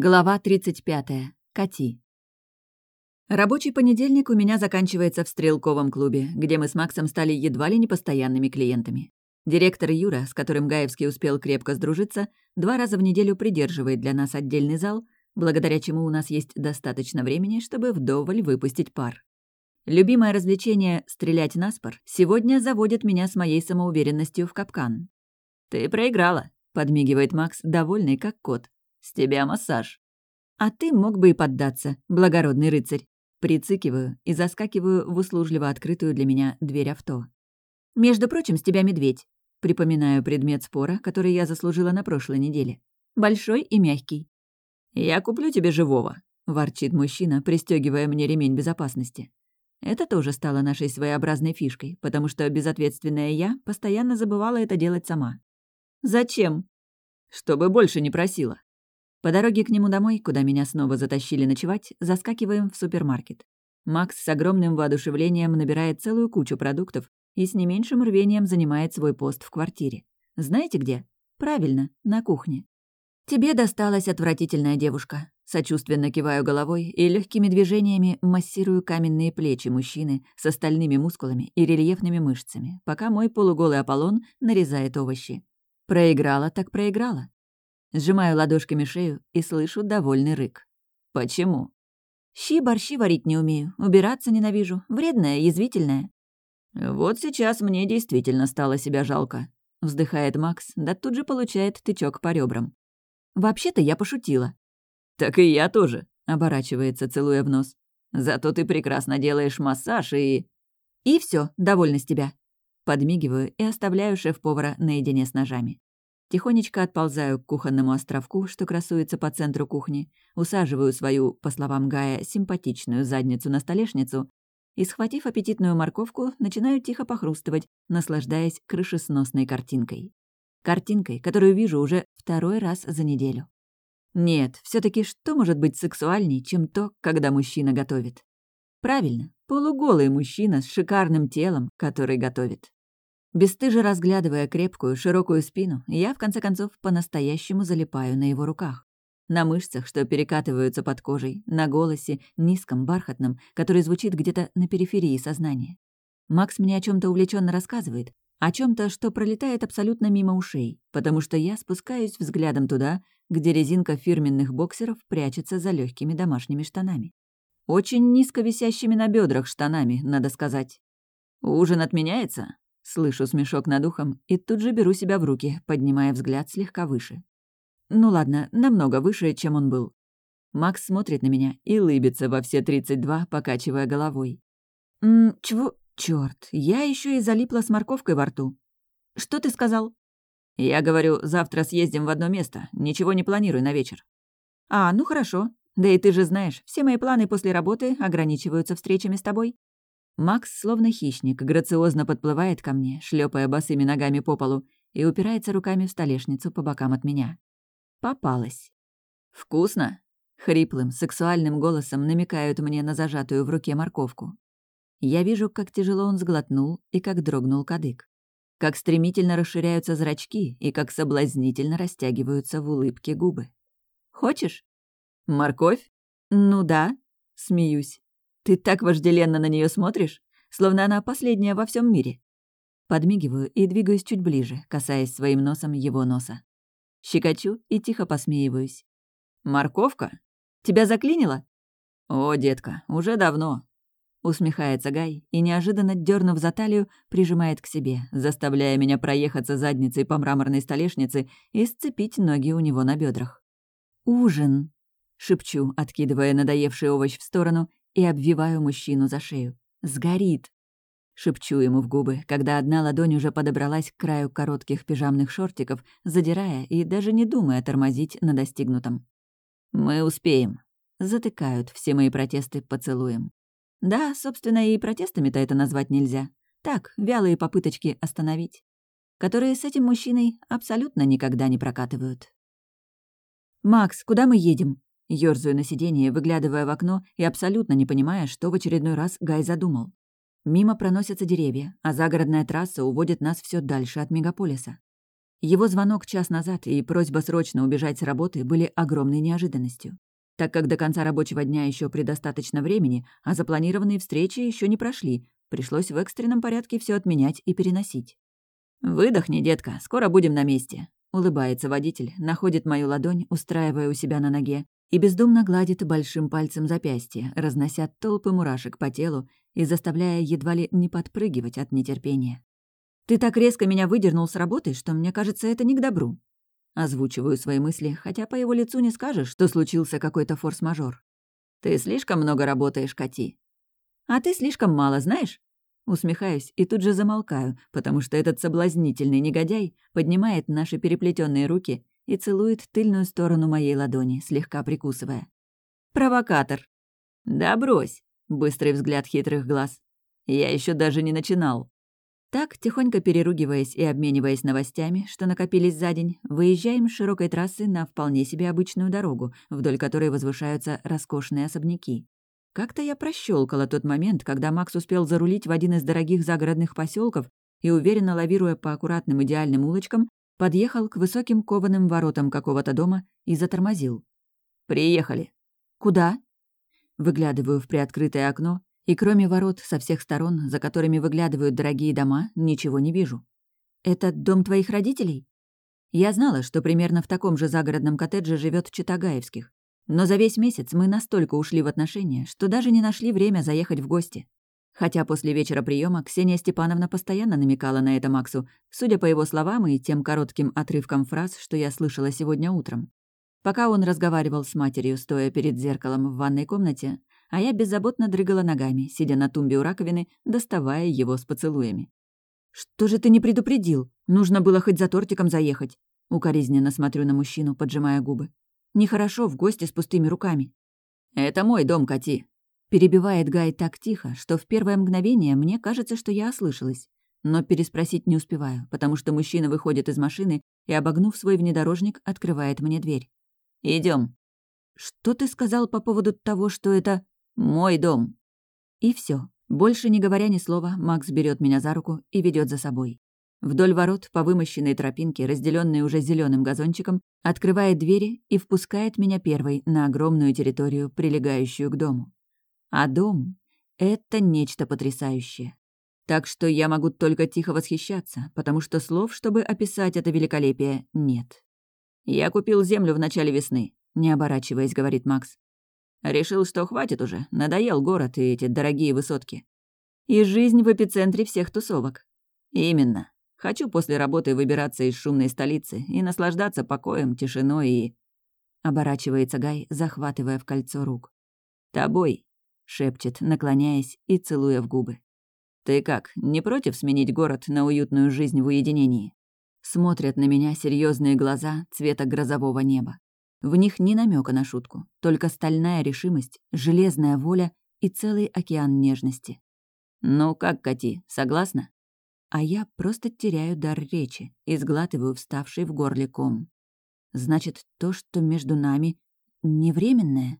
Глава 35. Кати. Рабочий понедельник у меня заканчивается в стрелковом клубе, где мы с Максом стали едва ли не постоянными клиентами. Директор Юра, с которым Гаевский успел крепко сдружиться, два раза в неделю придерживает для нас отдельный зал, благодаря чему у нас есть достаточно времени, чтобы вдоволь выпустить пар. Любимое развлечение «стрелять на спор» сегодня заводит меня с моей самоуверенностью в капкан. «Ты проиграла», — подмигивает Макс, довольный как кот. С тебя массаж. А ты мог бы и поддаться, благородный рыцарь. Прицикиваю и заскакиваю в услужливо открытую для меня дверь авто. Между прочим, с тебя медведь. Припоминаю предмет спора, который я заслужила на прошлой неделе. Большой и мягкий. «Я куплю тебе живого», — ворчит мужчина, пристегивая мне ремень безопасности. Это тоже стало нашей своеобразной фишкой, потому что безответственная я постоянно забывала это делать сама. «Зачем?» «Чтобы больше не просила». По дороге к нему домой, куда меня снова затащили ночевать, заскакиваем в супермаркет. Макс с огромным воодушевлением набирает целую кучу продуктов и с не меньшим рвением занимает свой пост в квартире. Знаете где? Правильно, на кухне. «Тебе досталась отвратительная девушка». Сочувственно киваю головой и легкими движениями массирую каменные плечи мужчины с остальными мускулами и рельефными мышцами, пока мой полуголый Аполлон нарезает овощи. Проиграла так проиграла. Сжимаю ладошками шею и слышу довольный рык. «Почему?» «Щи-борщи варить не умею, убираться ненавижу, вредная, язвительная». «Вот сейчас мне действительно стало себя жалко», — вздыхает Макс, да тут же получает тычок по ребрам. «Вообще-то я пошутила». «Так и я тоже», — оборачивается, целуя в нос. «Зато ты прекрасно делаешь массаж и...» «И все, довольна с тебя». Подмигиваю и оставляю шеф-повара наедине с ножами. Тихонечко отползаю к кухонному островку, что красуется по центру кухни, усаживаю свою, по словам Гая, симпатичную задницу на столешницу и, схватив аппетитную морковку, начинаю тихо похрустывать, наслаждаясь крышесносной картинкой. Картинкой, которую вижу уже второй раз за неделю. Нет, все таки что может быть сексуальней, чем то, когда мужчина готовит? Правильно, полуголый мужчина с шикарным телом, который готовит. Бесстыже разглядывая крепкую, широкую спину, я, в конце концов, по-настоящему залипаю на его руках. На мышцах, что перекатываются под кожей, на голосе, низком, бархатном, который звучит где-то на периферии сознания. Макс мне о чем то увлеченно рассказывает, о чем то что пролетает абсолютно мимо ушей, потому что я спускаюсь взглядом туда, где резинка фирменных боксеров прячется за легкими домашними штанами. Очень низко висящими на бедрах штанами, надо сказать. «Ужин отменяется?» Слышу смешок над ухом и тут же беру себя в руки, поднимая взгляд слегка выше. Ну ладно, намного выше, чем он был. Макс смотрит на меня и лыбится во все 32, покачивая головой. «М, чего? Чёрт, я еще и залипла с морковкой во рту. Что ты сказал?» «Я говорю, завтра съездим в одно место, ничего не планируй на вечер». «А, ну хорошо. Да и ты же знаешь, все мои планы после работы ограничиваются встречами с тобой. Макс, словно хищник, грациозно подплывает ко мне, шлепая босыми ногами по полу, и упирается руками в столешницу по бокам от меня. Попалась. «Вкусно?» — хриплым, сексуальным голосом намекают мне на зажатую в руке морковку. Я вижу, как тяжело он сглотнул и как дрогнул кадык. Как стремительно расширяются зрачки и как соблазнительно растягиваются в улыбке губы. «Хочешь?» «Морковь?» «Ну да», — смеюсь. Ты так вожделенно на нее смотришь, словно она последняя во всем мире. Подмигиваю и двигаюсь чуть ближе, касаясь своим носом его носа. Щекочу и тихо посмеиваюсь. «Морковка? Тебя заклинило?» «О, детка, уже давно», — усмехается Гай и, неожиданно дернув за талию, прижимает к себе, заставляя меня проехаться задницей по мраморной столешнице и сцепить ноги у него на бедрах. «Ужин!» — шепчу, откидывая надоевший овощ в сторону и обвиваю мужчину за шею. «Сгорит!» Шепчу ему в губы, когда одна ладонь уже подобралась к краю коротких пижамных шортиков, задирая и даже не думая тормозить на достигнутом. «Мы успеем», — затыкают все мои протесты поцелуем. Да, собственно, и протестами-то это назвать нельзя. Так, вялые попыточки остановить, которые с этим мужчиной абсолютно никогда не прокатывают. «Макс, куда мы едем?» Ёрзаю на сиденье, выглядывая в окно и абсолютно не понимая, что в очередной раз Гай задумал. Мимо проносятся деревья, а загородная трасса уводит нас все дальше от мегаполиса. Его звонок час назад и просьба срочно убежать с работы были огромной неожиданностью. Так как до конца рабочего дня еще предостаточно времени, а запланированные встречи еще не прошли, пришлось в экстренном порядке все отменять и переносить. «Выдохни, детка, скоро будем на месте», — улыбается водитель, находит мою ладонь, устраивая у себя на ноге, и бездумно гладит большим пальцем запястье, разнося толпы мурашек по телу и заставляя едва ли не подпрыгивать от нетерпения. «Ты так резко меня выдернул с работы, что мне кажется, это не к добру». Озвучиваю свои мысли, хотя по его лицу не скажешь, что случился какой-то форс-мажор. «Ты слишком много работаешь, Кати». «А ты слишком мало, знаешь?» Усмехаюсь и тут же замолкаю, потому что этот соблазнительный негодяй поднимает наши переплетенные руки и целует тыльную сторону моей ладони, слегка прикусывая. «Провокатор!» «Да брось!» — быстрый взгляд хитрых глаз. «Я еще даже не начинал». Так, тихонько переругиваясь и обмениваясь новостями, что накопились за день, выезжаем с широкой трассы на вполне себе обычную дорогу, вдоль которой возвышаются роскошные особняки. Как-то я прощелкала тот момент, когда Макс успел зарулить в один из дорогих загородных поселков и, уверенно лавируя по аккуратным идеальным улочкам, подъехал к высоким кованым воротам какого-то дома и затормозил. «Приехали». «Куда?» Выглядываю в приоткрытое окно и кроме ворот со всех сторон, за которыми выглядывают дорогие дома, ничего не вижу. «Это дом твоих родителей?» Я знала, что примерно в таком же загородном коттедже живет Читагаевских. Но за весь месяц мы настолько ушли в отношения, что даже не нашли время заехать в гости. Хотя после вечера приема Ксения Степановна постоянно намекала на это Максу, судя по его словам и тем коротким отрывкам фраз, что я слышала сегодня утром. Пока он разговаривал с матерью, стоя перед зеркалом в ванной комнате, а я беззаботно дрыгала ногами, сидя на тумбе у раковины, доставая его с поцелуями. «Что же ты не предупредил? Нужно было хоть за тортиком заехать». Укоризненно смотрю на мужчину, поджимая губы. «Нехорошо в гости с пустыми руками». «Это мой дом, Кати», — перебивает Гай так тихо, что в первое мгновение мне кажется, что я ослышалась. Но переспросить не успеваю, потому что мужчина выходит из машины и, обогнув свой внедорожник, открывает мне дверь. Идем. «Что ты сказал по поводу того, что это...» Мой дом. И все. Больше не говоря ни слова, Макс берет меня за руку и ведет за собой. Вдоль ворот по вымощенной тропинке, разделенной уже зеленым газончиком, открывает двери и впускает меня первой на огромную территорию, прилегающую к дому. А дом — это нечто потрясающее. Так что я могу только тихо восхищаться, потому что слов, чтобы описать это великолепие, нет. «Я купил землю в начале весны», — не оборачиваясь, говорит Макс. Решил, что хватит уже, надоел город и эти дорогие высотки. И жизнь в эпицентре всех тусовок. Именно. Хочу после работы выбираться из шумной столицы и наслаждаться покоем, тишиной и... Оборачивается Гай, захватывая в кольцо рук. «Тобой», — шепчет, наклоняясь и целуя в губы. «Ты как, не против сменить город на уютную жизнь в уединении?» Смотрят на меня серьезные глаза цвета грозового неба. В них ни намека на шутку, только стальная решимость, железная воля и целый океан нежности. «Ну как, Кати, согласна?» А я просто теряю дар речи и сглатываю вставший в горле ком. Значит, то, что между нами, не временное?